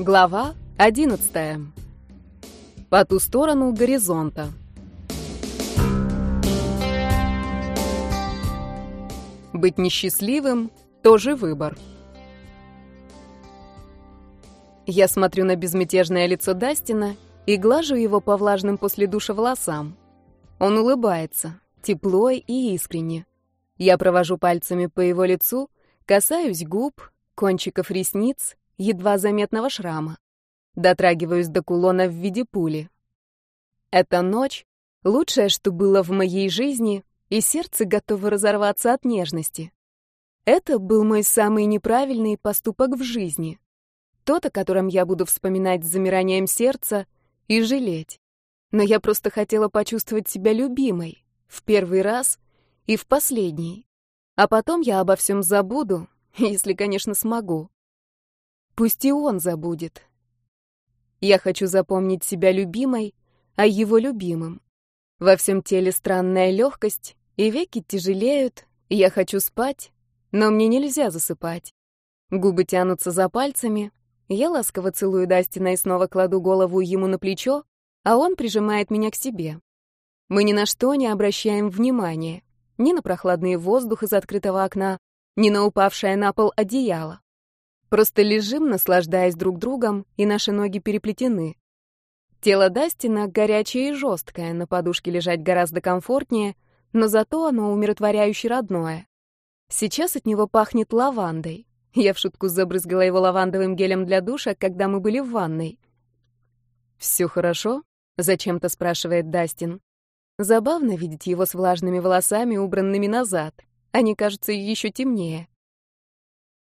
Глава 11. По ту сторону горизонта. Быть несчастливым — тоже выбор. Я смотрю на безмятежное лицо Дастина и глажу его по влажным после душа волосам. Он улыбается, тепло и искренне. Я провожу пальцами по его лицу, касаюсь губ, кончиков ресниц, едва заметного шрама. Дотрагиваюсь до кулона в виде пули. Эта ночь — лучшее, что было в моей жизни, и сердце готово разорваться от нежности. Это был мой самый неправильный поступок в жизни. Тот, о котором я буду вспоминать с замиранием сердца и жалеть. Но я просто хотела почувствовать себя любимой. В первый раз и в последний. А потом я обо всем забуду, если, конечно, смогу. Пусть и он забудет. Я хочу запомнить себя любимой, а его любимым. Во всем теле странная легкость, и веки тяжелеют, я хочу спать, но мне нельзя засыпать. Губы тянутся за пальцами, я ласково целую Дастина и снова кладу голову ему на плечо, а он прижимает меня к себе. Мы ни на что не обращаем внимания, ни на прохладный воздух из открытого окна, ни на упавшее на пол одеяло. Просто лежим, наслаждаясь друг другом, и наши ноги переплетены. Тело Дастина горячее и жесткое, на подушке лежать гораздо комфортнее, но зато оно умиротворяюще родное. Сейчас от него пахнет лавандой. Я в шутку забрызгала его лавандовым гелем для душа, когда мы были в ванной. «Все хорошо?» — зачем-то спрашивает Дастин. Забавно видеть его с влажными волосами, убранными назад. Они кажутся еще темнее.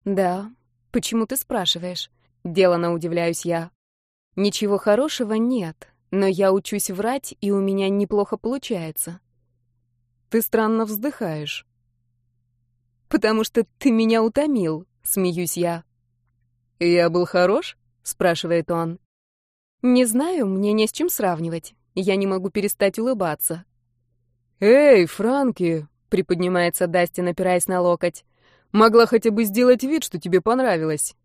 «Да, «Почему ты спрашиваешь?» — делано удивляюсь я. «Ничего хорошего нет, но я учусь врать, и у меня неплохо получается». «Ты странно вздыхаешь». «Потому что ты меня утомил», — смеюсь я. «Я был хорош?» — спрашивает он. «Не знаю, мне не с чем сравнивать. Я не могу перестать улыбаться». «Эй, Франки!» — приподнимается Дастин, опираясь на локоть. Могла хотя бы сделать вид, что тебе понравилось.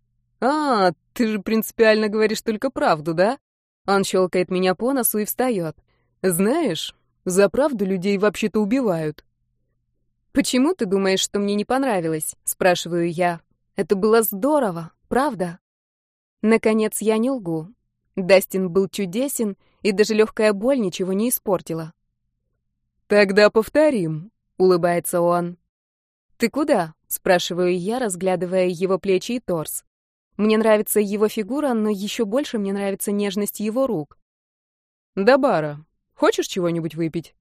А, ты же принципиально говоришь только правду, да? Он щелкает меня по носу и встает. Знаешь, за правду людей вообще-то убивают. Почему ты думаешь, что мне не понравилось? Спрашиваю я. Это было здорово, правда? Наконец я не лгу. Дастин был чудесен, и даже легкая боль ничего не испортила. «Тогда повторим», — улыбается он. «Ты куда?» — спрашиваю я, разглядывая его плечи и торс. Мне нравится его фигура, но еще больше мне нравится нежность его рук. «До бара. Хочешь чего-нибудь выпить?»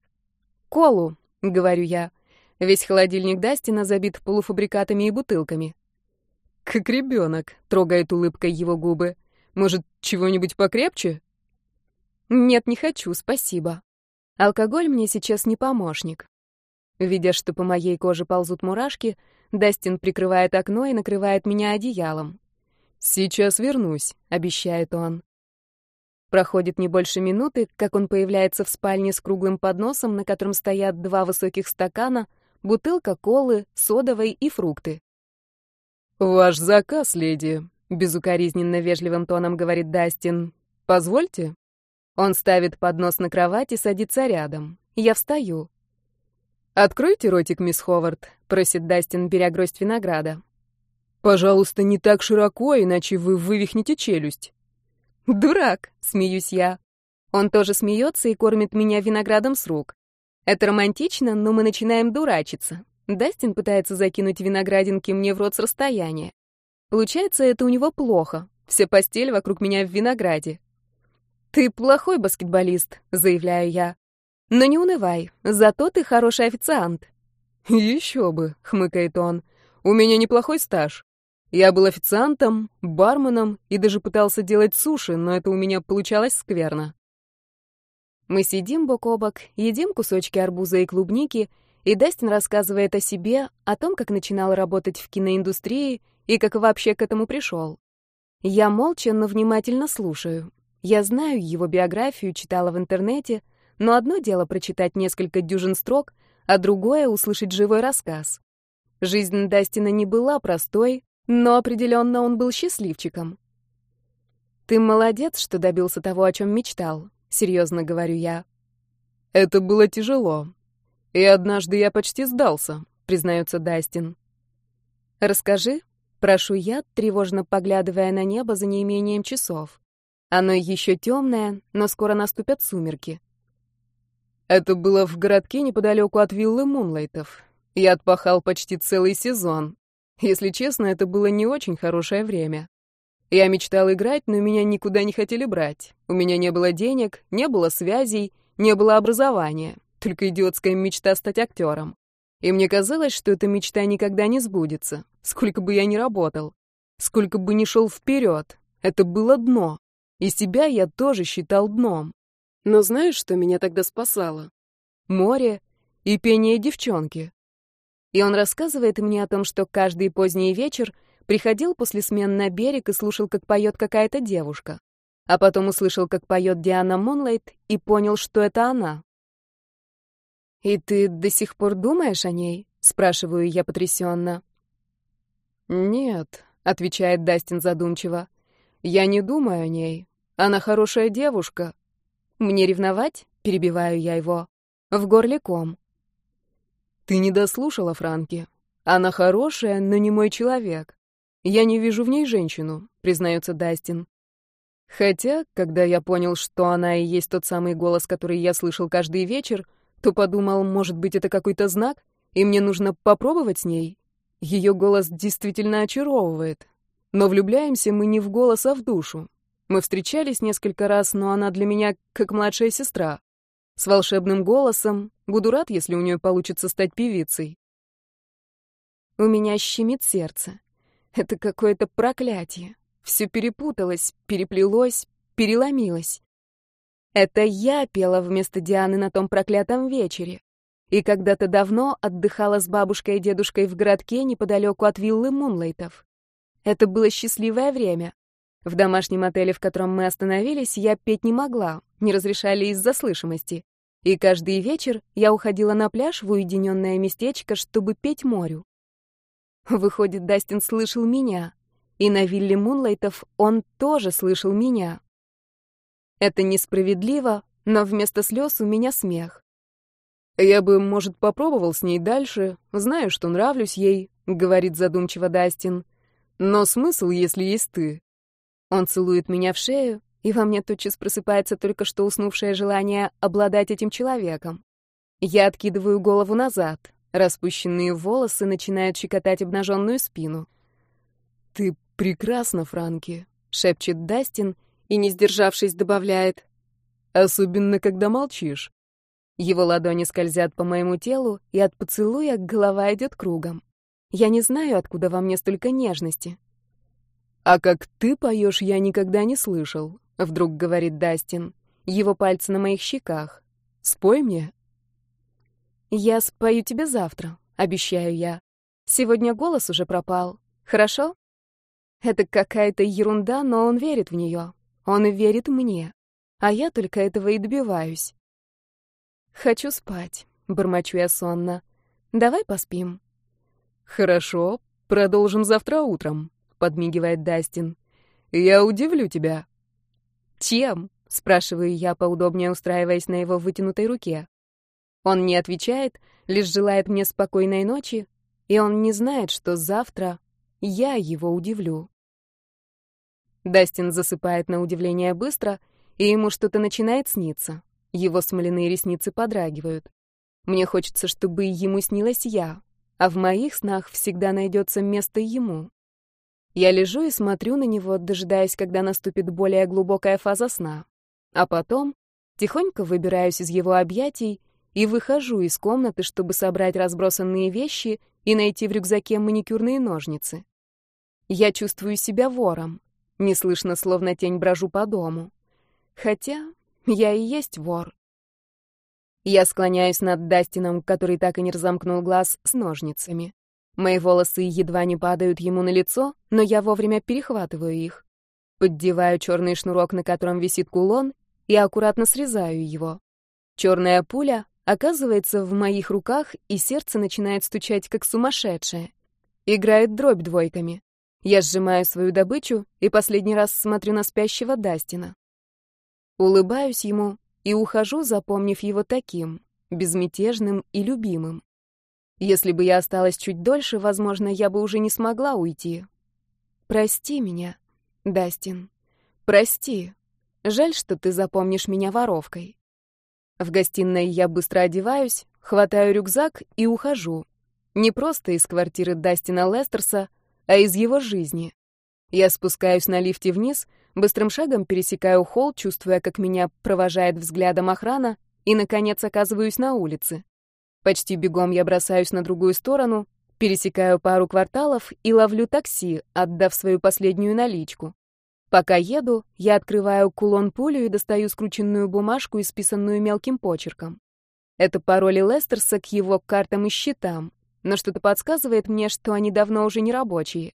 «Колу», — говорю я. Весь холодильник Дастина забит полуфабрикатами и бутылками. «Как ребенок», — трогает улыбкой его губы. «Может, чего-нибудь покрепче?» «Нет, не хочу, спасибо. Алкоголь мне сейчас не помощник. Видя, что по моей коже ползут мурашки, Дастин прикрывает окно и накрывает меня одеялом. «Сейчас вернусь», — обещает он. Проходит не больше минуты, как он появляется в спальне с круглым подносом, на котором стоят два высоких стакана, бутылка колы, содовой и фрукты. «Ваш заказ, леди», — безукоризненно вежливым тоном говорит Дастин. «Позвольте». Он ставит поднос на кровать и садится рядом. Я встаю. «Откройте ротик, мисс Ховард», — просит Дастин, беря гроздь винограда. «Пожалуйста, не так широко, иначе вы вывихнете челюсть». «Дурак», — смеюсь я. Он тоже смеется и кормит меня виноградом с рук. Это романтично, но мы начинаем дурачиться. Дастин пытается закинуть виноградинки мне в рот с расстояния. Получается, это у него плохо. Вся постель вокруг меня в винограде. «Ты плохой баскетболист», — заявляю я. Но не унывай, зато ты хороший официант. Еще бы, хмыкает он. У меня неплохой стаж. Я был официантом, барменом и даже пытался делать суши, но это у меня получалось скверно. Мы сидим бок о бок, едим кусочки арбуза и клубники, и Дастин рассказывает о себе, о том, как начинал работать в киноиндустрии и как вообще к этому пришел. Я молча, но внимательно слушаю. Я знаю его биографию, читала в интернете — но одно дело прочитать несколько дюжин строк, а другое — услышать живой рассказ. Жизнь Дастина не была простой, но определенно он был счастливчиком. Ты молодец, что добился того, о чем мечтал, серьезно говорю я. Это было тяжело. И однажды я почти сдался, признается Дастин. Расскажи, прошу я, тревожно поглядывая на небо за неимением часов. Оно еще темное, но скоро наступят сумерки. Это было в городке неподалеку от виллы Мунлайтов. Я отпахал почти целый сезон. Если честно, это было не очень хорошее время. Я мечтал играть, но меня никуда не хотели брать. У меня не было денег, не было связей, не было образования, только идиотская мечта стать актером. И мне казалось, что эта мечта никогда не сбудется, сколько бы я ни работал, сколько бы ни шел вперед. Это было дно. И себя я тоже считал дном. Но знаешь, что меня тогда спасало? Море и пение девчонки. И он рассказывает мне о том, что каждый поздний вечер приходил после смен на берег и слушал, как поет какая-то девушка. А потом услышал, как поет Диана Монлайт, и понял, что это она. «И ты до сих пор думаешь о ней?» — спрашиваю я потрясенно. «Нет», — отвечает Дастин задумчиво. «Я не думаю о ней. Она хорошая девушка. Мне ревновать? Перебиваю я его. В горле ком. Ты не дослушала, Франки. Она хорошая, но не мой человек. Я не вижу в ней женщину, признается Дастин. Хотя, когда я понял, что она и есть тот самый голос, который я слышал каждый вечер, то подумал, может быть, это какой-то знак, и мне нужно попробовать с ней. Ее голос действительно очаровывает. Но влюбляемся мы не в голос, а в душу. Мы встречались несколько раз, но она для меня как младшая сестра. С волшебным голосом. Буду рад, если у нее получится стать певицей. У меня щемит сердце. Это какое-то проклятие. Все перепуталось, переплелось, переломилось. Это я пела вместо Дианы на том проклятом вечере. И когда-то давно отдыхала с бабушкой и дедушкой в городке неподалеку от виллы Мунлайтов. Это было счастливое время. В домашнем отеле, в котором мы остановились, я петь не могла, не разрешали из-за слышимости. И каждый вечер я уходила на пляж в уединенное местечко, чтобы петь морю. Выходит, Дастин слышал меня. И на вилле Мунлайтов он тоже слышал меня. Это несправедливо, но вместо слез у меня смех. «Я бы, может, попробовал с ней дальше, знаю, что нравлюсь ей», — говорит задумчиво Дастин. «Но смысл, если есть ты?» Он целует меня в шею, и во мне тотчас просыпается только что уснувшее желание обладать этим человеком. Я откидываю голову назад. Распущенные волосы начинают щекотать обнаженную спину. «Ты прекрасна, Франки», — шепчет Дастин и, не сдержавшись, добавляет. «Особенно, когда молчишь». Его ладони скользят по моему телу, и от поцелуя голова идет кругом. Я не знаю, откуда во мне столько нежности. «А как ты поешь, я никогда не слышал», — вдруг говорит Дастин. Его пальцы на моих щеках. «Спой мне». «Я спою тебе завтра», — обещаю я. «Сегодня голос уже пропал. Хорошо?» Это какая-то ерунда, но он верит в нее. Он верит мне. А я только этого и добиваюсь. «Хочу спать», — бормочу я сонно. «Давай поспим». «Хорошо, продолжим завтра утром», — подмигивает Дастин. «Я удивлю тебя». «Чем?» — спрашиваю я, поудобнее устраиваясь на его вытянутой руке. Он не отвечает, лишь желает мне спокойной ночи, и он не знает, что завтра я его удивлю. Дастин засыпает на удивление быстро, и ему что-то начинает сниться. Его смоляные ресницы подрагивают. Мне хочется, чтобы ему снилась я, а в моих снах всегда найдется место ему. Я лежу и смотрю на него, дожидаясь, когда наступит более глубокая фаза сна. А потом тихонько выбираюсь из его объятий и выхожу из комнаты, чтобы собрать разбросанные вещи и найти в рюкзаке маникюрные ножницы. Я чувствую себя вором. Неслышно, словно тень брожу по дому. Хотя я и есть вор. Я склоняюсь над Дастином, который так и не разомкнул глаз с ножницами. Мои волосы едва не падают ему на лицо, но я вовремя перехватываю их. Поддеваю черный шнурок, на котором висит кулон, и аккуратно срезаю его. Черная пуля оказывается в моих руках, и сердце начинает стучать, как сумасшедшее. Играет дробь двойками. Я сжимаю свою добычу и последний раз смотрю на спящего Дастина. Улыбаюсь ему и ухожу, запомнив его таким, безмятежным и любимым. Если бы я осталась чуть дольше, возможно, я бы уже не смогла уйти. Прости меня, Дастин. Прости. Жаль, что ты запомнишь меня воровкой. В гостиной я быстро одеваюсь, хватаю рюкзак и ухожу. Не просто из квартиры Дастина Лестерса, а из его жизни. Я спускаюсь на лифте вниз, быстрым шагом пересекаю холл, чувствуя, как меня провожает взглядом охрана, и, наконец, оказываюсь на улице. Почти бегом я бросаюсь на другую сторону, пересекаю пару кварталов и ловлю такси, отдав свою последнюю наличку. Пока еду, я открываю кулон-пулю и достаю скрученную бумажку, исписанную мелким почерком. Это пароли Лестерса к его картам и счетам, но что-то подсказывает мне, что они давно уже не рабочие.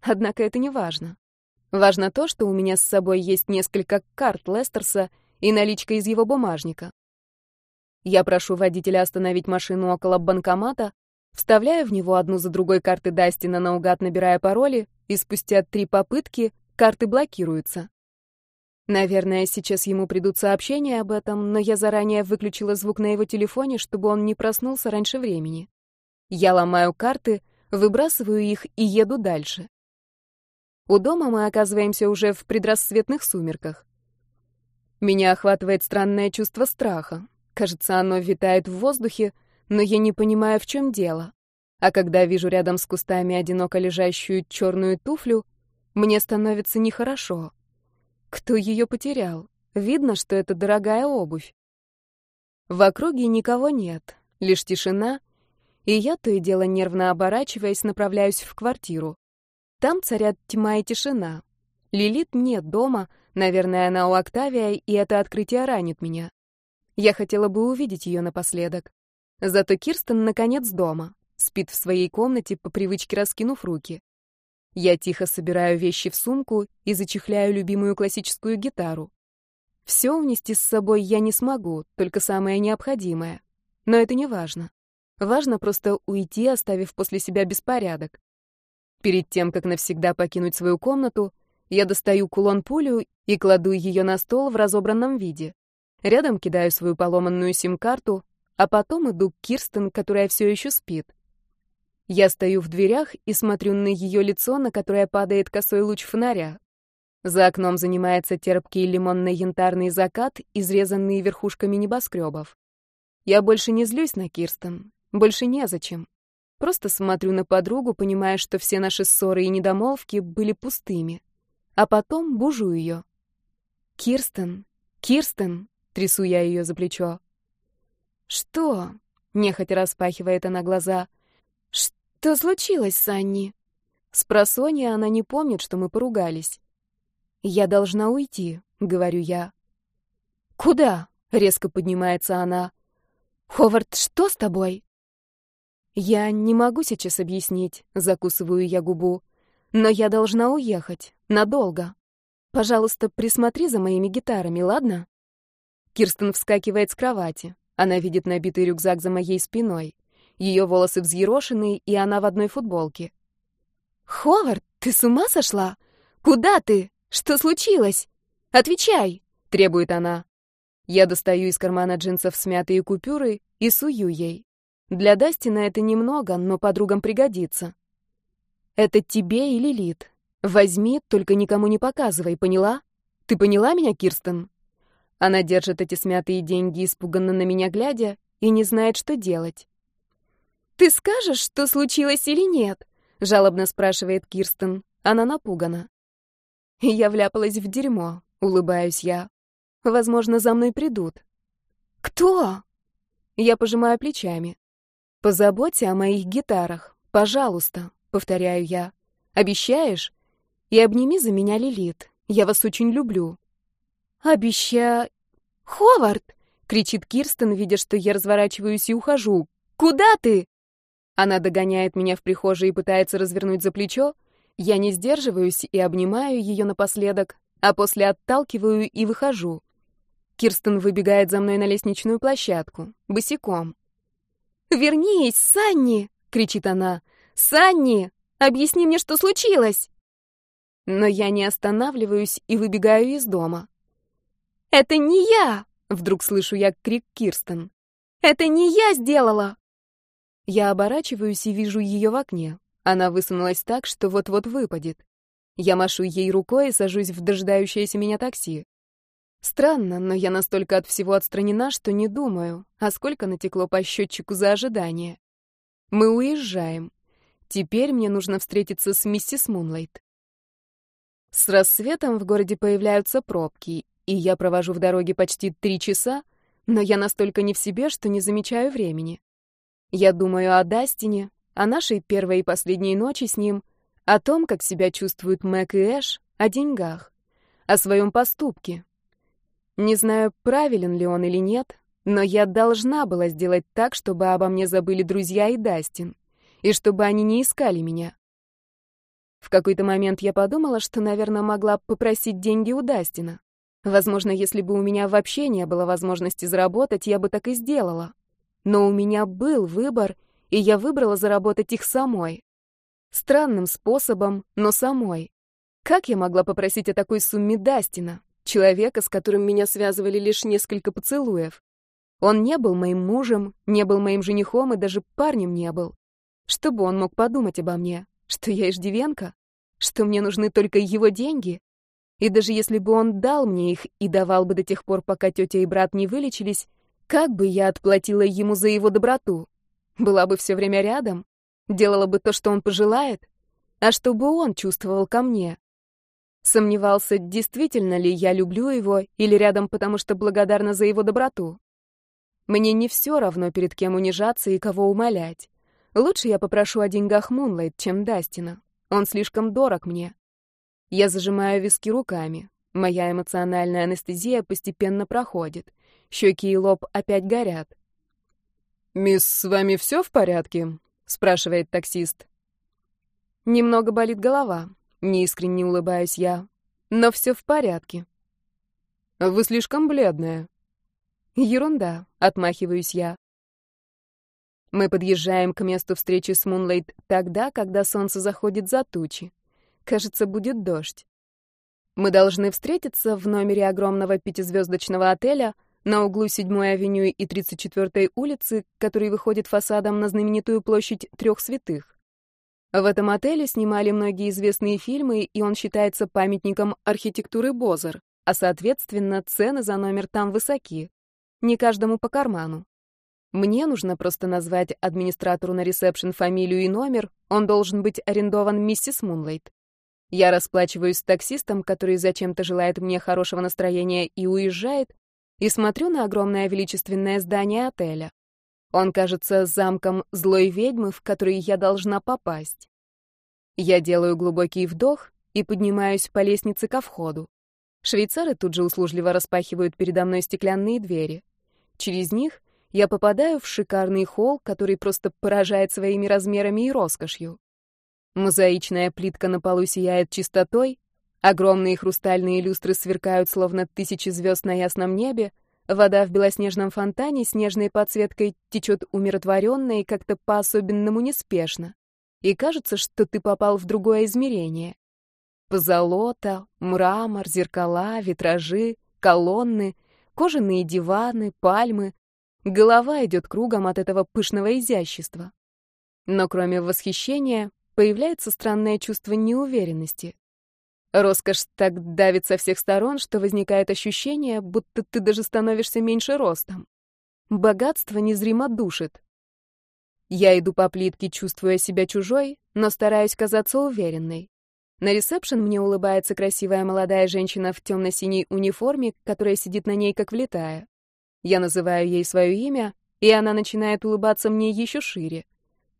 Однако это не важно. Важно то, что у меня с собой есть несколько карт Лестерса и наличка из его бумажника. Я прошу водителя остановить машину около банкомата, вставляю в него одну за другой карты Дастина, наугад набирая пароли, и спустя три попытки карты блокируются. Наверное, сейчас ему придут сообщения об этом, но я заранее выключила звук на его телефоне, чтобы он не проснулся раньше времени. Я ломаю карты, выбрасываю их и еду дальше. У дома мы оказываемся уже в предрассветных сумерках. Меня охватывает странное чувство страха. Кажется, оно витает в воздухе, но я не понимаю, в чем дело. А когда вижу рядом с кустами одиноко лежащую черную туфлю, мне становится нехорошо. Кто ее потерял? Видно, что это дорогая обувь. В округе никого нет, лишь тишина, и я то и дело нервно оборачиваясь, направляюсь в квартиру. Там царят тьма и тишина. Лилит нет дома, наверное, она у Октавия, и это открытие ранит меня. Я хотела бы увидеть ее напоследок. Зато Кирстен, наконец, дома. Спит в своей комнате, по привычке раскинув руки. Я тихо собираю вещи в сумку и зачехляю любимую классическую гитару. Все унести с собой я не смогу, только самое необходимое. Но это не важно. Важно просто уйти, оставив после себя беспорядок. Перед тем, как навсегда покинуть свою комнату, я достаю кулон-пулю и кладу ее на стол в разобранном виде. Рядом кидаю свою поломанную сим-карту, а потом иду к Кирстен, которая все еще спит. Я стою в дверях и смотрю на ее лицо, на которое падает косой луч фонаря. За окном занимается терпкий лимонно-янтарный закат, изрезанный верхушками небоскребов. Я больше не злюсь на Кирстен, больше незачем. Просто смотрю на подругу, понимая, что все наши ссоры и недомолвки были пустыми. А потом бужу ее. «Кирстен! Кирстен!» Трясу я ее за плечо. «Что?» — нехотя распахивает она глаза. «Что случилось с Анни?» С просонья она не помнит, что мы поругались. «Я должна уйти», — говорю я. «Куда?» — резко поднимается она. «Ховард, что с тобой?» «Я не могу сейчас объяснить», — закусываю я губу. «Но я должна уехать. Надолго. Пожалуйста, присмотри за моими гитарами, ладно?» Кирстен вскакивает с кровати. Она видит набитый рюкзак за моей спиной. Ее волосы взъерошены, и она в одной футболке. «Ховард, ты с ума сошла? Куда ты? Что случилось? Отвечай!» — требует она. Я достаю из кармана джинсов смятые купюры и сую ей. Для Дастина это немного, но подругам пригодится. «Это тебе и Лилит. Возьми, только никому не показывай, поняла? Ты поняла меня, Кирстен?» Она держит эти смятые деньги, испуганно на меня глядя, и не знает, что делать. «Ты скажешь, что случилось или нет?» — жалобно спрашивает Кирстен. Она напугана. Я вляпалась в дерьмо, улыбаюсь я. Возможно, за мной придут. «Кто?» Я пожимаю плечами. «Позаботься о моих гитарах, пожалуйста», — повторяю я. «Обещаешь? И обними за меня Лилит. Я вас очень люблю». «Обеща...» «Ховард!» — кричит Кирстен, видя, что я разворачиваюсь и ухожу. «Куда ты?» Она догоняет меня в прихожей и пытается развернуть за плечо. Я не сдерживаюсь и обнимаю ее напоследок, а после отталкиваю и выхожу. Кирстен выбегает за мной на лестничную площадку, босиком. «Вернись, Санни!» — кричит она. «Санни! Объясни мне, что случилось!» Но я не останавливаюсь и выбегаю из дома. «Это не я!» — вдруг слышу я крик Кирстен. «Это не я сделала!» Я оборачиваюсь и вижу ее в окне. Она высунулась так, что вот-вот выпадет. Я машу ей рукой и сажусь в дожидающееся меня такси. Странно, но я настолько от всего отстранена, что не думаю, а сколько натекло по счетчику за ожидание. Мы уезжаем. Теперь мне нужно встретиться с миссис Мунлайт. С рассветом в городе появляются пробки, и я провожу в дороге почти три часа, но я настолько не в себе, что не замечаю времени. Я думаю о Дастине, о нашей первой и последней ночи с ним, о том, как себя чувствуют Мэг и Эш, о деньгах, о своем поступке. Не знаю, правилен ли он или нет, но я должна была сделать так, чтобы обо мне забыли друзья и Дастин, и чтобы они не искали меня. В какой-то момент я подумала, что, наверное, могла попросить деньги у Дастина. Возможно, если бы у меня вообще не было возможности заработать, я бы так и сделала. Но у меня был выбор, и я выбрала заработать их самой. Странным способом, но самой. Как я могла попросить о такой сумме Дастина, человека, с которым меня связывали лишь несколько поцелуев? Он не был моим мужем, не был моим женихом и даже парнем не был. Что бы он мог подумать обо мне? Что я иждивенка? Что мне нужны только его деньги? И даже если бы он дал мне их и давал бы до тех пор, пока тетя и брат не вылечились, как бы я отплатила ему за его доброту? Была бы все время рядом? Делала бы то, что он пожелает? А что бы он чувствовал ко мне? Сомневался, действительно ли я люблю его или рядом, потому что благодарна за его доброту. Мне не все равно, перед кем унижаться и кого умолять. Лучше я попрошу о деньгах Мунлайт, чем Дастина. Он слишком дорог мне. Я зажимаю виски руками. Моя эмоциональная анестезия постепенно проходит. Щеки и лоб опять горят. «Мисс, с вами все в порядке?» — спрашивает таксист. Немного болит голова. Неискренне улыбаюсь я. Но все в порядке. Вы слишком бледная. Ерунда, отмахиваюсь я. Мы подъезжаем к месту встречи с Мунлайт тогда, когда солнце заходит за тучи. Кажется, будет дождь. Мы должны встретиться в номере огромного пятизвездочного отеля на углу 7-й авеню и 34-й улицы, который выходит фасадом на знаменитую площадь Трех Святых. В этом отеле снимали многие известные фильмы, и он считается памятником архитектуры Бозер, а, соответственно, цены за номер там высоки. Не каждому по карману. Мне нужно просто назвать администратору на ресепшн фамилию и номер, он должен быть арендован миссис Мунлайт. Я расплачиваюсь с таксистом, который зачем-то желает мне хорошего настроения и уезжает, и смотрю на огромное величественное здание отеля. Он кажется замком злой ведьмы, в который я должна попасть. Я делаю глубокий вдох и поднимаюсь по лестнице ко входу. Швейцары тут же услужливо распахивают передо мной стеклянные двери. Через них я попадаю в шикарный холл, который просто поражает своими размерами и роскошью. Мозаичная плитка на полу сияет чистотой, огромные хрустальные люстры сверкают, словно тысячи звезд на ясном небе, вода в белоснежном фонтане с нежной подсветкой течет умиротворенно и как-то по-особенному неспешно. И кажется, что ты попал в другое измерение. Позолота, мрамор, зеркала, витражи, колонны, кожаные диваны, пальмы, Голова идет кругом от этого пышного изящества. Но кроме восхищения, появляется странное чувство неуверенности. Роскошь так давит со всех сторон, что возникает ощущение, будто ты даже становишься меньше ростом. Богатство незримо душит. Я иду по плитке, чувствуя себя чужой, но стараюсь казаться уверенной. На ресепшн мне улыбается красивая молодая женщина в темно-синей униформе, которая сидит на ней как влетая. Я называю ей свое имя, и она начинает улыбаться мне еще шире.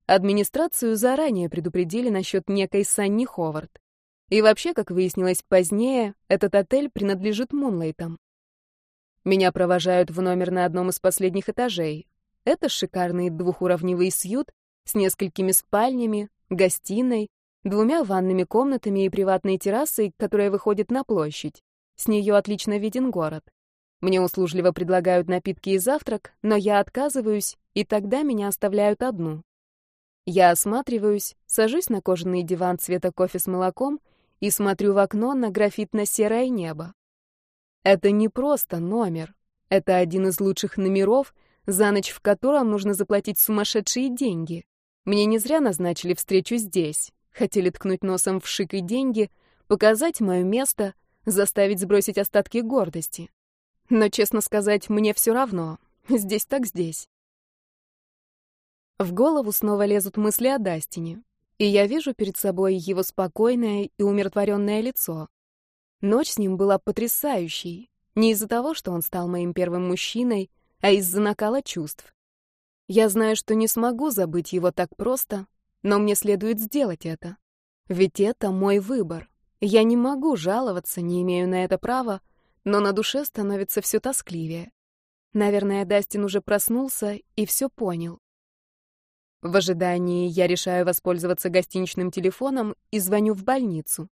Администрацию заранее предупредили насчет некой Санни Ховард. И вообще, как выяснилось позднее, этот отель принадлежит Мунлайтам. Меня провожают в номер на одном из последних этажей. Это шикарный двухуровневый сьют с несколькими спальнями, гостиной, двумя ванными комнатами и приватной террасой, которая выходит на площадь. С нее отлично виден город. Мне услужливо предлагают напитки и завтрак, но я отказываюсь, и тогда меня оставляют одну. Я осматриваюсь, сажусь на кожаный диван цвета кофе с молоком и смотрю в окно на графитно-серое небо. Это не просто номер. Это один из лучших номеров, за ночь в котором нужно заплатить сумасшедшие деньги. Мне не зря назначили встречу здесь. Хотели ткнуть носом в шик и деньги, показать мое место, заставить сбросить остатки гордости. Но, честно сказать, мне все равно. Здесь так здесь. В голову снова лезут мысли о Дастине, и я вижу перед собой его спокойное и умиротворенное лицо. Ночь с ним была потрясающей, не из-за того, что он стал моим первым мужчиной, а из-за накала чувств. Я знаю, что не смогу забыть его так просто, но мне следует сделать это. Ведь это мой выбор. Я не могу жаловаться, не имею на это права, но на душе становится все тоскливее. Наверное, Дастин уже проснулся и все понял. В ожидании я решаю воспользоваться гостиничным телефоном и звоню в больницу.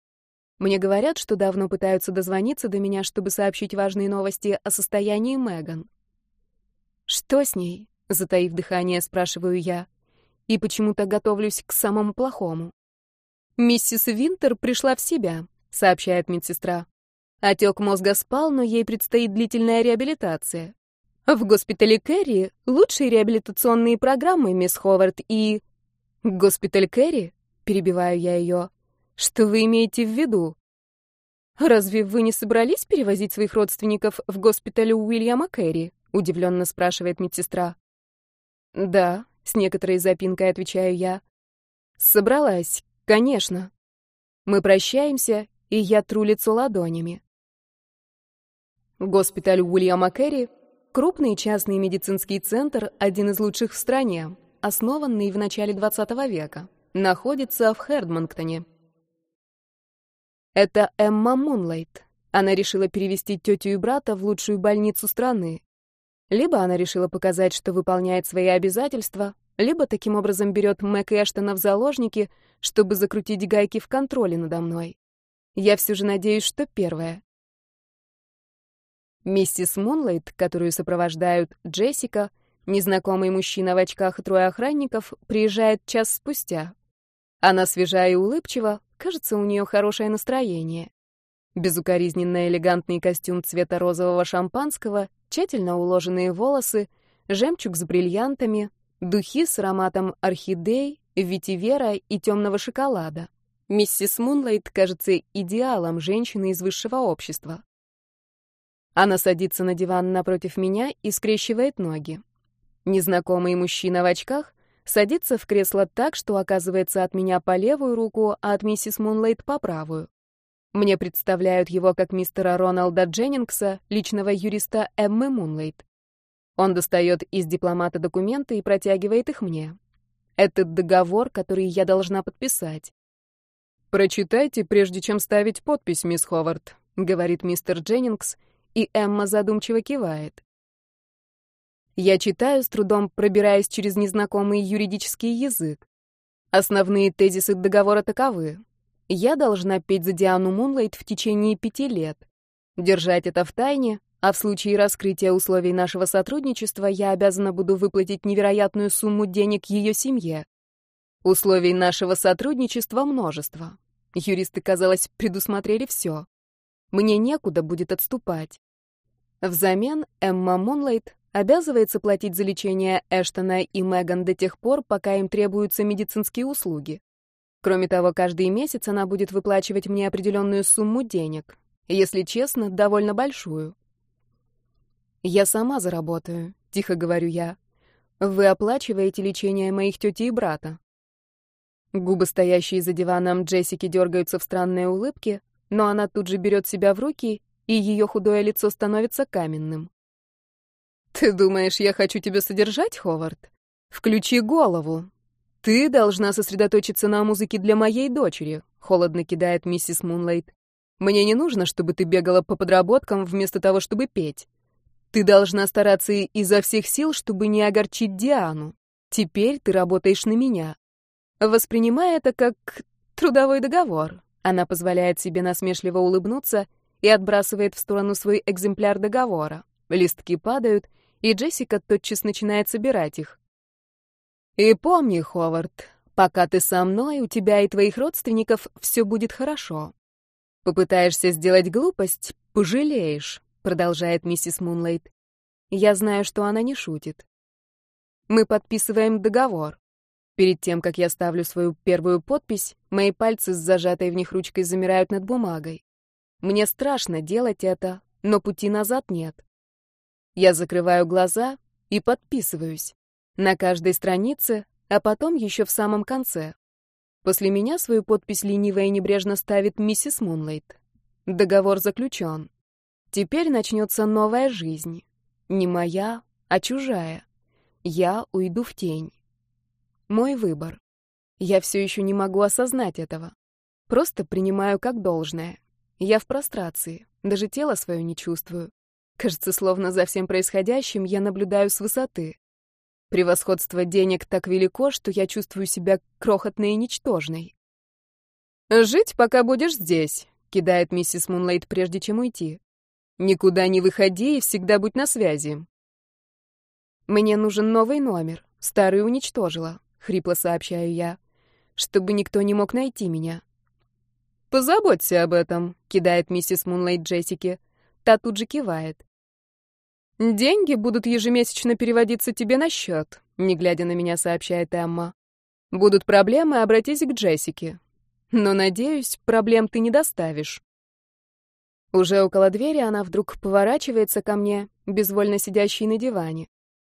Мне говорят, что давно пытаются дозвониться до меня, чтобы сообщить важные новости о состоянии Меган. «Что с ней?» — затаив дыхание, спрашиваю я. И почему-то готовлюсь к самому плохому. «Миссис Винтер пришла в себя», — сообщает медсестра. Отек мозга спал, но ей предстоит длительная реабилитация. В госпитале Кэрри лучшие реабилитационные программы, мисс Ховард, и... Госпиталь Кэрри? Перебиваю я ее. Что вы имеете в виду? Разве вы не собрались перевозить своих родственников в госпиталь Уильяма Кэрри? Удивленно спрашивает медсестра. Да, с некоторой запинкой отвечаю я. Собралась, конечно. Мы прощаемся, и я тру лицо ладонями. Госпиталь Уильяма Кэрри Крупный частный медицинский центр, один из лучших в стране, основанный в начале 20 века, находится в Хердмонктоне. Это Эмма Мунлайт. Она решила перевести тетю и брата в лучшую больницу страны. Либо она решила показать, что выполняет свои обязательства, либо таким образом берет Мэг Эштона в заложники, чтобы закрутить гайки в контроле надо мной. Я все же надеюсь, что первое. Миссис Мунлайт, которую сопровождают Джессика, незнакомый мужчина в очках и трое охранников, приезжает час спустя. Она свежая и улыбчива, кажется, у нее хорошее настроение. Безукоризненно элегантный костюм цвета розового шампанского, тщательно уложенные волосы, жемчуг с бриллиантами, духи с ароматом орхидей, ветивера и темного шоколада. Миссис Мунлайт кажется идеалом женщины из высшего общества. Она садится на диван напротив меня и скрещивает ноги. Незнакомый мужчина в очках садится в кресло так, что оказывается от меня по левую руку, а от миссис Мунлейт по правую. Мне представляют его как мистера Роналда Дженнингса, личного юриста Эммы Мунлейт. Он достает из дипломата документы и протягивает их мне. Это договор, который я должна подписать. «Прочитайте, прежде чем ставить подпись, мисс Ховард», — говорит мистер Дженнингс, — и Эмма задумчиво кивает. Я читаю, с трудом пробираясь через незнакомый юридический язык. Основные тезисы договора таковы. Я должна петь за Диану Мунлайт в течение пяти лет. Держать это в тайне, а в случае раскрытия условий нашего сотрудничества я обязана буду выплатить невероятную сумму денег ее семье. Условий нашего сотрудничества множество. Юристы, казалось, предусмотрели все. Мне некуда будет отступать. Взамен Эмма Мунлайт обязывается платить за лечение Эштона и Меган до тех пор, пока им требуются медицинские услуги. Кроме того, каждый месяц она будет выплачивать мне определенную сумму денег. Если честно, довольно большую. «Я сама заработаю», — тихо говорю я. «Вы оплачиваете лечение моих тети и брата». Губы, стоящие за диваном Джессики, дергаются в странной улыбке, но она тут же берет себя в руки, и ее худое лицо становится каменным. «Ты думаешь, я хочу тебя содержать, Ховард? Включи голову. Ты должна сосредоточиться на музыке для моей дочери», — холодно кидает миссис Мунлайт. «Мне не нужно, чтобы ты бегала по подработкам вместо того, чтобы петь. Ты должна стараться изо всех сил, чтобы не огорчить Диану. Теперь ты работаешь на меня. Воспринимай это как трудовой договор. Она позволяет себе насмешливо улыбнуться и отбрасывает в сторону свой экземпляр договора. Листки падают, и Джессика тотчас начинает собирать их. «И помни, Ховард, Пока ты со мной, у тебя и твоих родственников все будет хорошо. Попытаешься сделать глупость — пожалеешь, продолжает миссис Мунлайт. Я знаю, что она не шутит. Мы подписываем договор. Перед тем, как я ставлю свою первую подпись, мои пальцы с зажатой в них ручкой замирают над бумагой. Мне страшно делать это, но пути назад нет. Я закрываю глаза и подписываюсь. На каждой странице, а потом еще в самом конце. После меня свою подпись лениво и небрежно ставит миссис Мунлайт. Договор заключен. Теперь начнется новая жизнь. Не моя, а чужая. Я уйду в тень. Мой выбор. Я все еще не могу осознать этого. Просто принимаю как должное. Я в прострации, даже тело свое не чувствую. Кажется, словно за всем происходящим я наблюдаю с высоты. Превосходство денег так велико, что я чувствую себя крохотной и ничтожной. «Жить, пока будешь здесь», — кидает миссис Мунлайт, прежде чем уйти. Никуда не выходи и всегда будь на связи. Мне нужен новый номер. Старый уничтожила, хрипло сообщаю я, чтобы никто не мог найти меня. Позаботься об этом, кидает миссис Мунлайт Джессике. Та тут же кивает. Деньги будут ежемесячно переводиться тебе на счет, не глядя на меня, сообщает Эмма. Будут проблемы, обратись к Джессике. Но, надеюсь, проблем ты не доставишь. Уже около двери она вдруг поворачивается ко мне, безвольно сидящей на диване.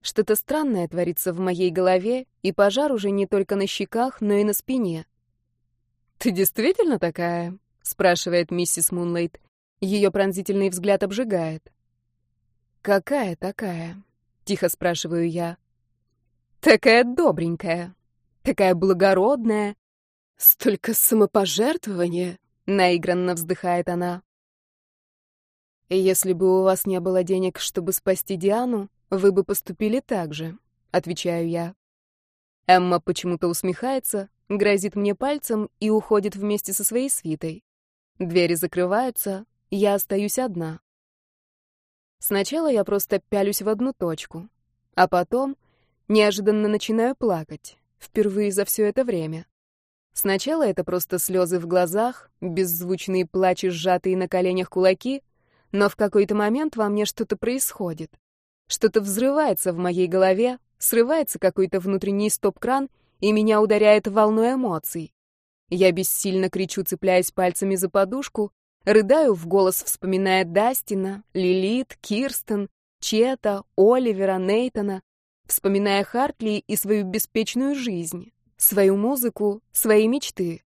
Что-то странное творится в моей голове, и пожар уже не только на щеках, но и на спине. «Ты действительно такая?» — спрашивает миссис Мунлайт. Ее пронзительный взгляд обжигает. «Какая такая?» — тихо спрашиваю я. «Такая добренькая, такая благородная, столько самопожертвования!» — наигранно вздыхает она. «Если бы у вас не было денег, чтобы спасти Диану, вы бы поступили так же», — отвечаю я. Эмма почему-то усмехается, грозит мне пальцем и уходит вместе со своей свитой. Двери закрываются, я остаюсь одна. Сначала я просто пялюсь в одну точку, а потом неожиданно начинаю плакать, впервые за все это время. Сначала это просто слезы в глазах, беззвучные плачи, сжатые на коленях кулаки — но в какой-то момент во мне что-то происходит. Что-то взрывается в моей голове, срывается какой-то внутренний стоп-кран, и меня ударяет волной эмоций. Я бессильно кричу, цепляясь пальцами за подушку, рыдаю в голос, вспоминая Дастина, Лилит, Кирстен, Чета, Оливера, Нейтона, вспоминая Хартли и свою беспечную жизнь, свою музыку, свои мечты.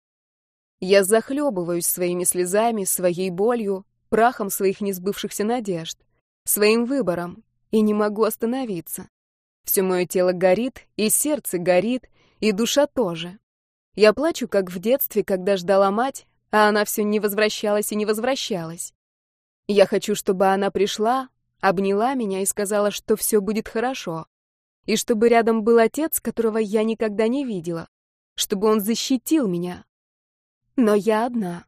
Я захлебываюсь своими слезами, своей болью, прахом своих несбывшихся надежд, своим выбором, и не могу остановиться. Все мое тело горит, и сердце горит, и душа тоже. Я плачу, как в детстве, когда ждала мать, а она все не возвращалась и не возвращалась. Я хочу, чтобы она пришла, обняла меня и сказала, что все будет хорошо, и чтобы рядом был отец, которого я никогда не видела, чтобы он защитил меня. Но я одна.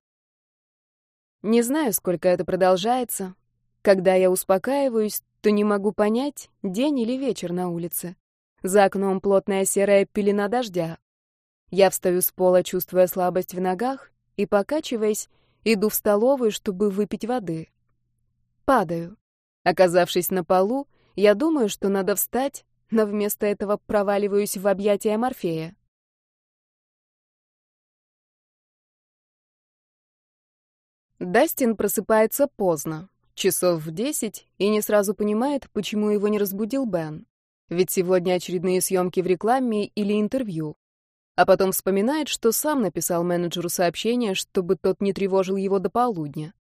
Не знаю, сколько это продолжается. Когда я успокаиваюсь, то не могу понять, день или вечер на улице. За окном плотная серая пелена дождя. Я встаю с пола, чувствуя слабость в ногах, и, покачиваясь, иду в столовую, чтобы выпить воды. Падаю. Оказавшись на полу, я думаю, что надо встать, но вместо этого проваливаюсь в объятия Морфея. Дастин просыпается поздно, часов в десять, и не сразу понимает, почему его не разбудил Бен. Ведь сегодня очередные съемки в рекламе или интервью. А потом вспоминает, что сам написал менеджеру сообщение, чтобы тот не тревожил его до полудня.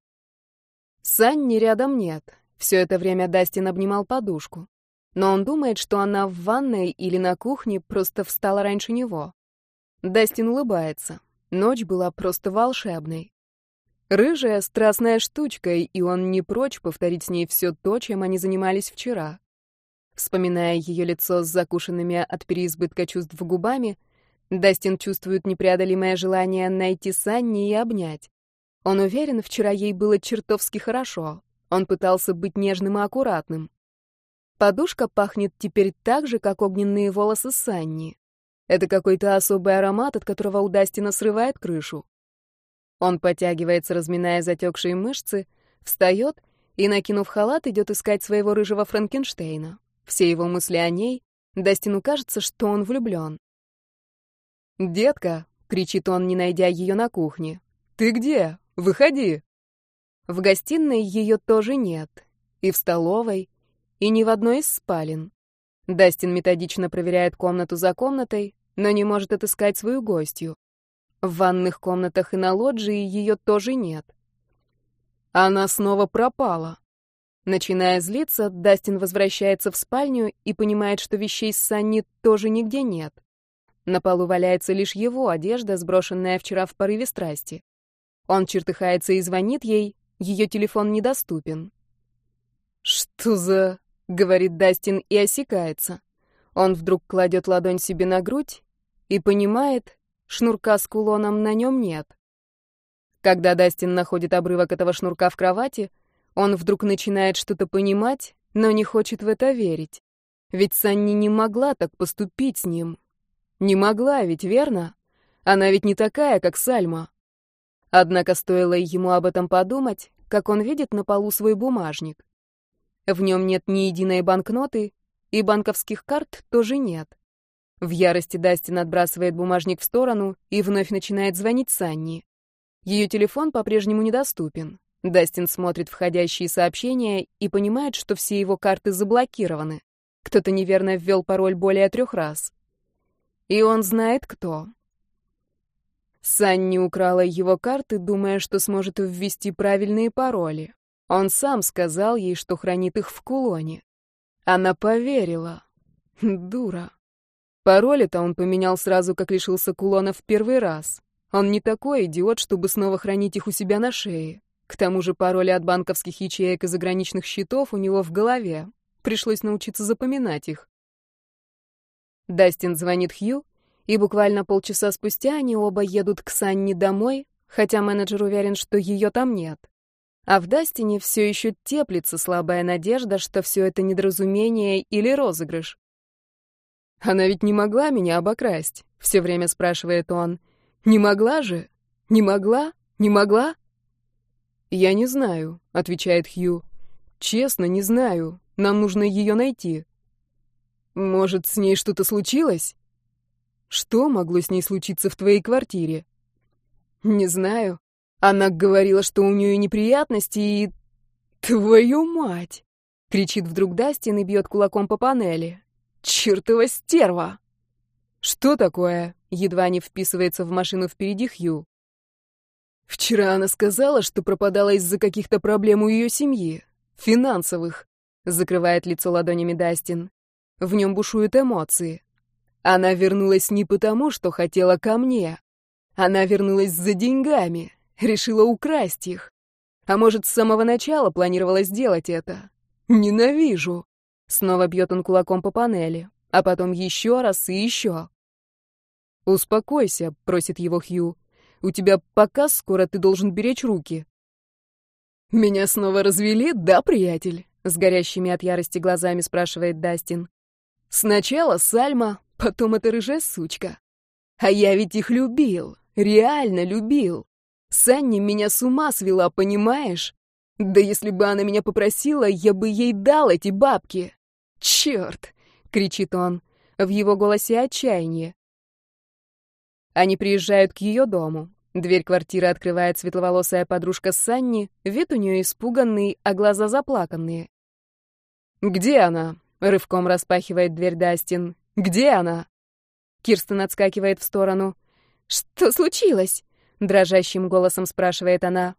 Санни рядом нет. Все это время Дастин обнимал подушку. Но он думает, что она в ванной или на кухне просто встала раньше него. Дастин улыбается. Ночь была просто волшебной. Рыжая, страстная штучка, и он не прочь повторить с ней все то, чем они занимались вчера. Вспоминая ее лицо с закушенными от переизбытка чувств губами, Дастин чувствует непреодолимое желание найти Санни и обнять. Он уверен, вчера ей было чертовски хорошо. Он пытался быть нежным и аккуратным. Подушка пахнет теперь так же, как огненные волосы Санни. Это какой-то особый аромат, от которого у Дастина срывает крышу. Он потягивается, разминая затекшие мышцы, встает и, накинув халат, идет искать своего рыжего Франкенштейна. Все его мысли о ней, Дастину кажется, что он влюблен. «Детка!» — кричит он, не найдя ее на кухне. «Ты где? Выходи!» В гостиной ее тоже нет. И в столовой, и ни в одной из спален. Дастин методично проверяет комнату за комнатой, но не может отыскать свою гостью. В ванных комнатах и на лоджии ее тоже нет. Она снова пропала. Начиная злиться, Дастин возвращается в спальню и понимает, что вещей с Санни тоже нигде нет. На полу валяется лишь его одежда, сброшенная вчера в порыве страсти. Он чертыхается и звонит ей, ее телефон недоступен. «Что за...» — говорит Дастин и осекается. Он вдруг кладет ладонь себе на грудь и понимает, шнурка с кулоном на нем нет. Когда Дастин находит обрывок этого шнурка в кровати, он вдруг начинает что-то понимать, но не хочет в это верить. Ведь Санни не могла так поступить с ним. Не могла ведь, верно? Она ведь не такая, как Сальма. Однако стоило ему об этом подумать, как он видит на полу свой бумажник. В нем нет ни единой банкноты, и банковских карт тоже нет. В ярости Дастин отбрасывает бумажник в сторону и вновь начинает звонить Санни. Ее телефон по-прежнему недоступен. Дастин смотрит входящие сообщения и понимает, что все его карты заблокированы. Кто-то неверно ввел пароль более трех раз. И он знает, кто. Санни украла его карты, думая, что сможет ввести правильные пароли. Он сам сказал ей, что хранит их в кулоне. Она поверила. Дура. Пароли-то он поменял сразу, как лишился кулона в первый раз. Он не такой идиот, чтобы снова хранить их у себя на шее. К тому же пароли от банковских ячеек и заграничных счетов у него в голове. Пришлось научиться запоминать их. Дастин звонит Хью, и буквально полчаса спустя они оба едут к Санни домой, хотя менеджер уверен, что ее там нет. А в Дастине все еще теплится слабая надежда, что все это недоразумение или розыгрыш. «Она ведь не могла меня обокрасть», — все время спрашивает он. «Не могла же? Не могла? Не могла?» «Я не знаю», — отвечает Хью. «Честно, не знаю. Нам нужно ее найти». «Может, с ней что-то случилось?» Что могло с ней случиться в твоей квартире? Не знаю. Она говорила, что у нее неприятности и... Твою мать! Кричит вдруг Дастин и бьет кулаком по панели. Чертова стерва! Что такое? Едва не вписывается в машину впереди Хью. Вчера она сказала, что пропадала из-за каких-то проблем у ее семьи. Финансовых. Закрывает лицо ладонями Дастин. В нем бушуют эмоции. Она вернулась не потому, что хотела ко мне. Она вернулась за деньгами, решила украсть их. А может, с самого начала планировала сделать это. Ненавижу. Снова бьет он кулаком по панели, а потом еще раз и еще. «Успокойся», — просит его Хью. «У тебя показ скоро, ты должен беречь руки». «Меня снова развели, да, приятель?» — с горящими от ярости глазами спрашивает Дастин. «Сначала Сальма, Потом эта рыжая сучка. А я ведь их любил, реально любил. Санни меня с ума свела, понимаешь? Да если бы она меня попросила, я бы ей дал эти бабки. Черт! кричит он. В его голосе отчаяние. Они приезжают к ее дому. Дверь квартиры открывает светловолосая подружка Санни, вид у нее испуганный, а глаза заплаканные. «Где она?» — рывком распахивает дверь Дастин. Где она?» Кирстен отскакивает в сторону. «Что случилось?» — дрожащим голосом спрашивает она.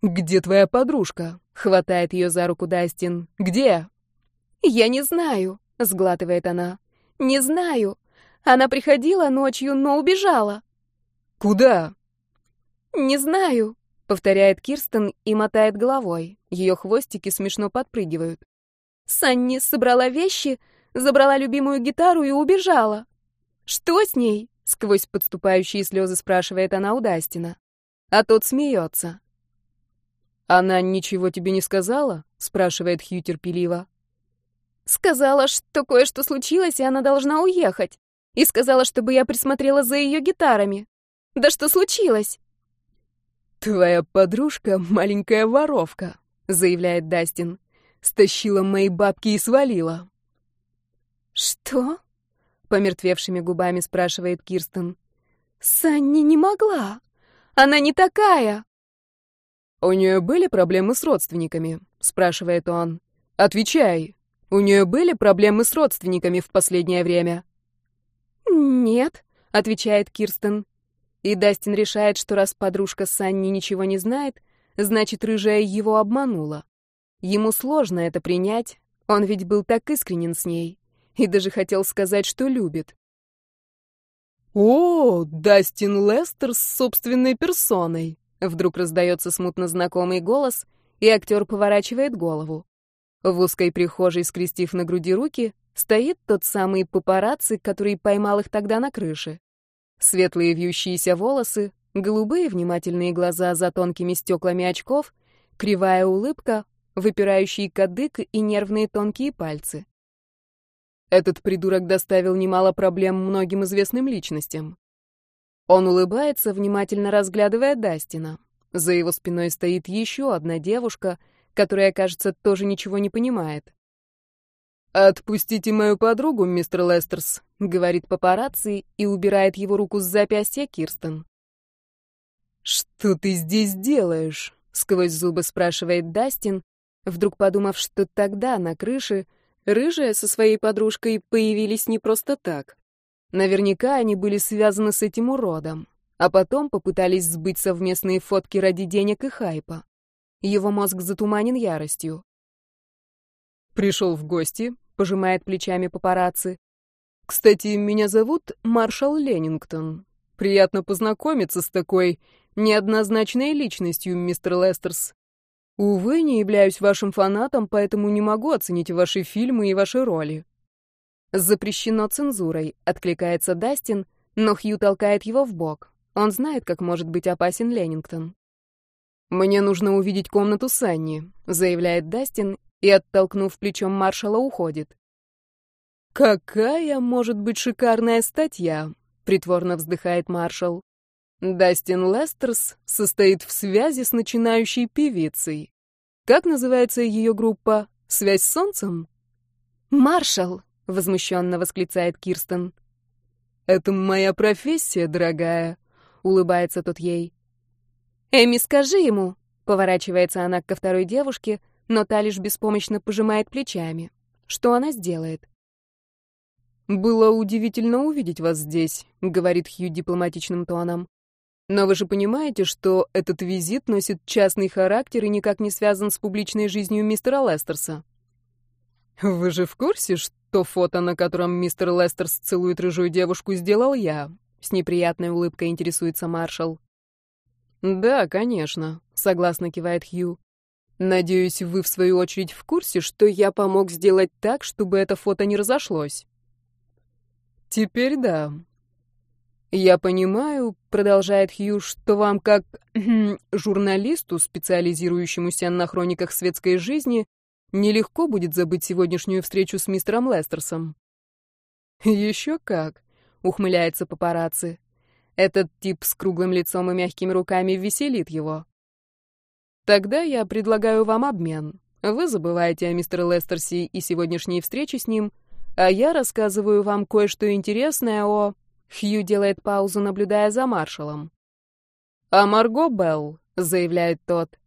«Где твоя подружка?» — хватает ее за руку Дастин. «Где?» «Я не знаю», — сглатывает она. «Не знаю. Она приходила ночью, но убежала». «Куда?» «Не знаю», — повторяет Кирстен и мотает головой. Ее хвостики смешно подпрыгивают. Санни собрала вещи, забрала любимую гитару и убежала. Что с ней? Сквозь подступающие слезы спрашивает она у Дастина. А тот смеется. «Она ничего тебе не сказала?» — спрашивает Хью терпеливо. «Сказала, что кое-что случилось, и она должна уехать. И сказала, чтобы я присмотрела за ее гитарами. Да что случилось? «Твоя подружка — маленькая воровка», — заявляет Дастин. «Стащила мои бабки и свалила». «Что?» — помертвевшими губами спрашивает Кирстен. «Санни не могла. Она не такая». «У нее были проблемы с родственниками?» — спрашивает он. «Отвечай. У нее были проблемы с родственниками в последнее время?» «Нет», — отвечает Кирстен. И Дастин решает, что раз подружка Санни ничего не знает, значит, рыжая его обманула. Ему сложно это принять, он ведь был так искренен с ней и даже хотел сказать, что любит. «О, Дастин Лестер с собственной персоной!» Вдруг раздается смутно знакомый голос, и актер поворачивает голову. В узкой прихожей, скрестив на груди руки, стоит тот самый папарацци, который поймал их тогда на крыше. Светлые вьющиеся волосы, голубые внимательные глаза за тонкими стеклами очков, кривая улыбка, выпирающий кадык и нервные тонкие пальцы. Этот придурок доставил немало проблем многим известным личностям. Он улыбается, внимательно разглядывая Дастина. За его спиной стоит еще одна девушка, которая, кажется, тоже ничего не понимает. «Отпустите мою подругу, мистер Лестерс», — говорит папарацци и убирает его руку с запястья Кирстен. «Что ты здесь делаешь?» — сквозь зубы спрашивает Дастин, вдруг подумав, что тогда на крыше Рыжая со своей подружкой появились не просто так. Наверняка они были связаны с этим уродом, а потом попытались сбыть совместные фотки ради денег и хайпа. Его мозг затуманен яростью. «Пришел в гости», — пожимает плечами папарацци. «Кстати, меня зовут Маршал Леннингтон. Приятно познакомиться с такой неоднозначной личностью, мистер Лестерс. Увы, не являюсь вашим фанатом, поэтому не могу оценить ваши фильмы и ваши роли. Запрещено цензурой, откликается Дастин, но Хью толкает его в бок. Он знает, как может быть опасен Леннингтон. Мне нужно увидеть комнату Санни, заявляет Дастин и, оттолкнув плечом маршала, уходит. Какая может быть шикарная статья, притворно вздыхает маршал. Дастин Лестерс состоит в связи с начинающей певицей. Как называется ее группа? Связь с солнцем? «Маршал!» — возмущенно восклицает Кирстен. «Это моя профессия, дорогая», — улыбается тот ей. «Эми, скажи ему!» — поворачивается она ко второй девушке, но та лишь беспомощно пожимает плечами. Что она сделает? «Было удивительно увидеть вас здесь», — говорит Хью дипломатичным тоном. Но вы же понимаете, что этот визит носит частный характер и никак не связан с публичной жизнью мистера Лестерса. Вы же в курсе, что фото, на котором мистер Лестерс целует рыжую девушку, сделал я? С неприятной улыбкой интересуется маршал. Да, конечно, согласно кивает Хью. Надеюсь, вы в свою очередь в курсе, что я помог сделать так, чтобы это фото не разошлось. Теперь да, «Я понимаю», — продолжает Хью, «что вам, как журналисту, специализирующемуся на хрониках светской жизни, нелегко будет забыть сегодняшнюю встречу с мистером Лестерсом». «Еще как», — ухмыляется папарацци. «Этот тип с круглым лицом и мягкими руками веселит его». «Тогда я предлагаю вам обмен. Вы забываете о мистере Лестерсе и сегодняшней встрече с ним, а я рассказываю вам кое-что интересное о...» Хью делает паузу, наблюдая за маршалом. «А Марго Белл», — заявляет тот.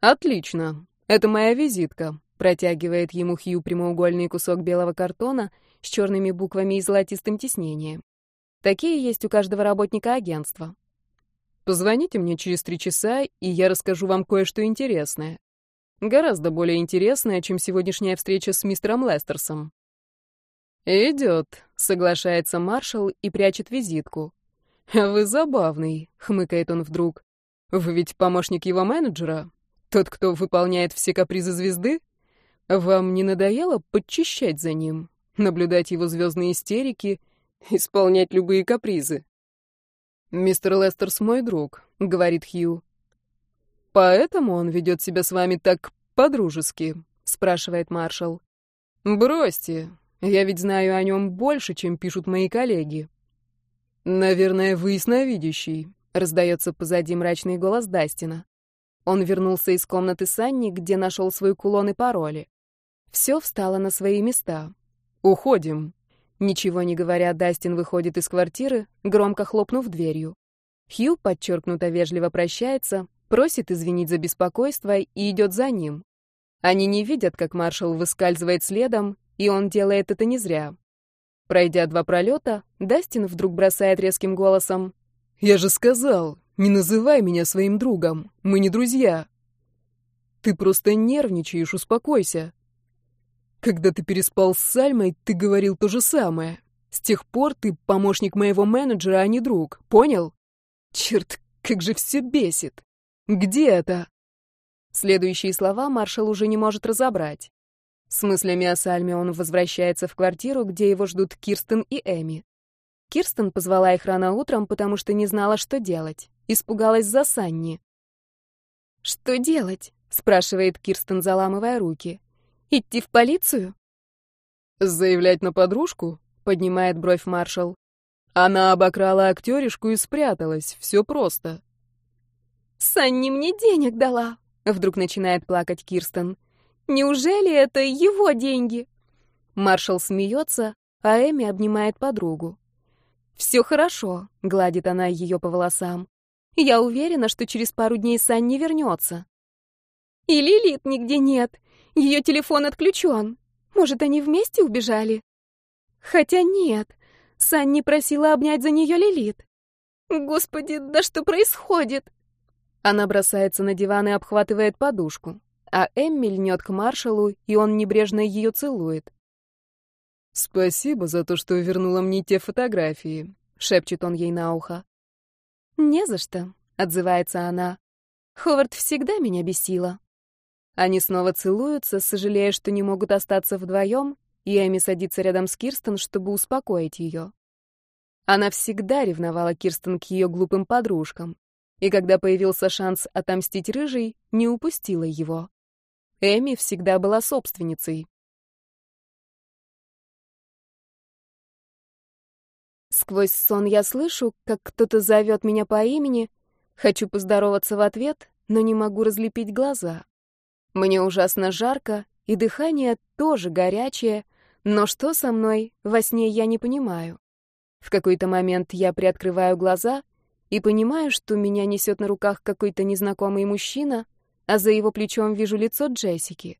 «Отлично. Это моя визитка», — протягивает ему Хью прямоугольный кусок белого картона с черными буквами и золотистым тиснением. Такие есть у каждого работника агентства. Позвоните мне через три часа, и я расскажу вам кое-что интересное. Гораздо более интересное, чем сегодняшняя встреча с мистером Лестерсом. «Идет», — соглашается маршал и прячет визитку. «Вы забавный», — хмыкает он вдруг. «Вы ведь помощник его менеджера? Тот, кто выполняет все капризы звезды? Вам не надоело подчищать за ним, наблюдать его звездные истерики, исполнять любые капризы?» «Мистер Лестерс мой друг», — говорит Хью. «Поэтому он ведет себя с вами так по-дружески?» — спрашивает маршал. «Бросьте, Я ведь знаю о нем больше, чем пишут мои коллеги. Наверное, вы ясновидящий, раздается позади мрачный голос Дастина. Он вернулся из комнаты Санни, где нашел свой кулон и пароли. Все встало на свои места. «Уходим». Ничего не говоря, Дастин выходит из квартиры, громко хлопнув дверью. Хью подчеркнуто вежливо прощается, просит извинить за беспокойство и идет за ним. Они не видят, как маршал выскальзывает следом, и он делает это не зря. Пройдя два пролета, Дастин вдруг бросает резким голосом. «Я же сказал, не называй меня своим другом, мы не друзья. Ты просто нервничаешь, успокойся. Когда ты переспал с Сальмой, ты говорил то же самое. С тех пор ты помощник моего менеджера, а не друг, понял? Черт, как же все бесит. Где это? Следующие слова маршал уже не может разобрать. С мыслями о Сальме он возвращается в квартиру, где его ждут Кирстен и Эми. Кирстен позвала их рано утром, потому что не знала, что делать. Испугалась за Санни. «Что делать?» — спрашивает Кирстен, заламывая руки. «Идти в полицию?» «Заявлять на подружку?» — поднимает бровь маршал. Она обокрала актеришку и спряталась. Все просто. «Санни мне денег дала!» — вдруг начинает плакать Кирстен. «Неужели это его деньги?» Маршал смеется, а Эми обнимает подругу. «Все хорошо», — гладит она ее по волосам. «Я уверена, что через пару дней Санни вернется». «И Лилит нигде нет. Ее телефон отключен. Может, они вместе убежали?» «Хотя нет. Санни просила обнять за нее Лилит. Господи, да что происходит?» Она бросается на диван и обхватывает подушку, а Эмми льнет к маршалу, и он небрежно ее целует. «Спасибо за то, что вернула мне те фотографии», — шепчет он ей на ухо. «Не за что», — отзывается она. «Ховард всегда меня бесила». Они снова целуются, сожалея, что не могут остаться вдвоем, и Эми садится рядом с Кирстен, чтобы успокоить ее. Она всегда ревновала Кирстен к ее глупым подружкам и когда появился шанс отомстить рыжей, не упустила его. Эми всегда была собственницей. Сквозь сон я слышу, как кто-то зовет меня по имени, хочу поздороваться в ответ, но не могу разлепить глаза. Мне ужасно жарко, и дыхание тоже горячее, но что со мной, во сне я не понимаю. В какой-то момент я приоткрываю глаза и понимаю, что меня несет на руках какой-то незнакомый мужчина, а за его плечом вижу лицо Джессики.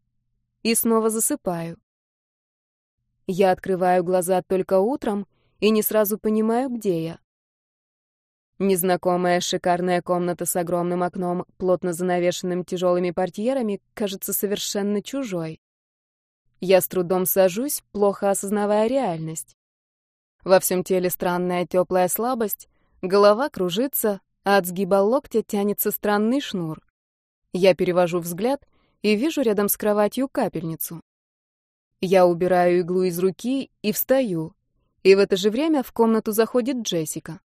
И снова засыпаю. Я открываю глаза только утром и не сразу понимаю, где я. Незнакомая шикарная комната с огромным окном, плотно занавешенным тяжелыми портьерами, кажется совершенно чужой. Я с трудом сажусь, плохо осознавая реальность. Во всем теле странная теплая слабость, Голова кружится, а от сгиба локтя тянется странный шнур. Я перевожу взгляд и вижу рядом с кроватью капельницу. Я убираю иглу из руки и встаю. И в это же время в комнату заходит Джессика.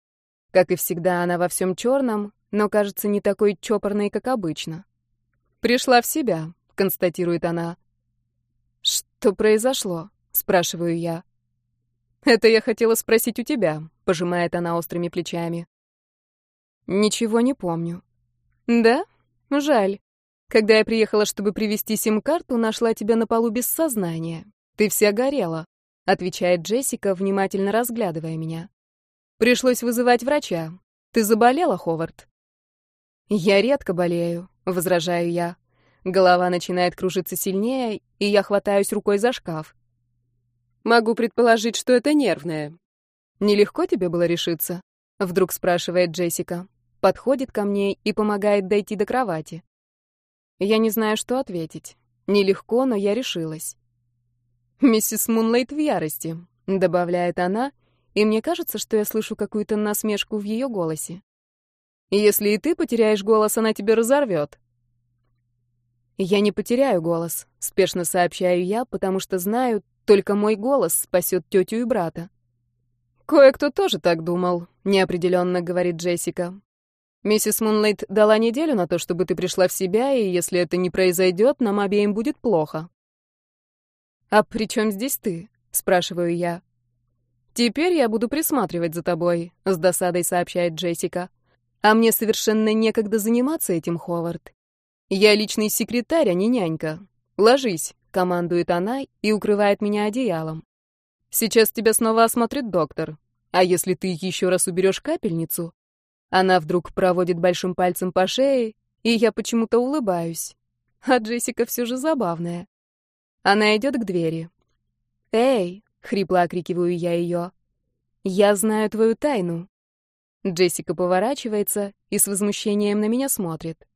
Как и всегда, она во всем черном, но кажется не такой чопорной, как обычно. «Пришла в себя», — констатирует она. «Что произошло?» — спрашиваю я. «Это я хотела спросить у тебя», — пожимает она острыми плечами. «Ничего не помню». «Да? Жаль. Когда я приехала, чтобы привезти сим-карту, нашла тебя на полу без сознания. Ты вся горела», — отвечает Джессика, внимательно разглядывая меня. «Пришлось вызывать врача. Ты заболела, Ховард?» «Я редко болею», — возражаю я. Голова начинает кружиться сильнее, и я хватаюсь рукой за шкаф. Могу предположить, что это нервное. Нелегко тебе было решиться? Вдруг спрашивает Джессика. Подходит ко мне и помогает дойти до кровати. Я не знаю, что ответить. Нелегко, но я решилась. «Миссис Мунлейт в ярости», — добавляет она, и мне кажется, что я слышу какую-то насмешку в ее голосе. «Если и ты потеряешь голос, она тебя разорвет». «Я не потеряю голос», — спешно сообщаю я, потому что знаю, только мой голос спасет тетю и брата. Кое-кто тоже так думал, неопределенно говорит Джессика. Миссис Мунлайт дала неделю на то, чтобы ты пришла в себя, и если это не произойдет, нам обеим будет плохо. А при чем здесь ты? спрашиваю я. Теперь я буду присматривать за тобой, с досадой сообщает Джессика. А мне совершенно некогда заниматься этим, Ховард. Я личный секретарь, а не нянька. Ложись, командует она и укрывает меня одеялом. Сейчас тебя снова осмотрит доктор. А если ты еще раз уберешь капельницу? Она вдруг проводит большим пальцем по шее, и я почему-то улыбаюсь. А Джессика все же забавная. Она идет к двери. «Эй!» — хрипло окрикиваю я ее. «Я знаю твою тайну». Джессика поворачивается и с возмущением на меня смотрит.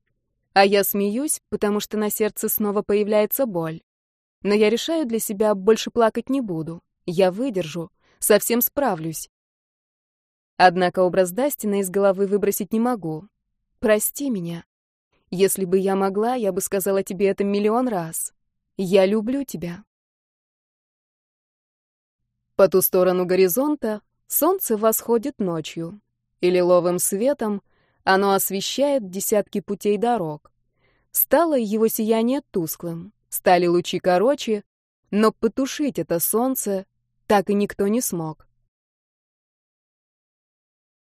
А я смеюсь, потому что на сердце снова появляется боль. Но я решаю для себя, больше плакать не буду. Я выдержу, совсем справлюсь. Однако образ Дастина из головы выбросить не могу. Прости меня. Если бы я могла, я бы сказала тебе это миллион раз. Я люблю тебя. По ту сторону горизонта солнце восходит ночью, и лиловым светом оно освещает десятки путей дорог. Стало его сияние тусклым, стали лучи короче, но потушить это солнце так и никто не смог.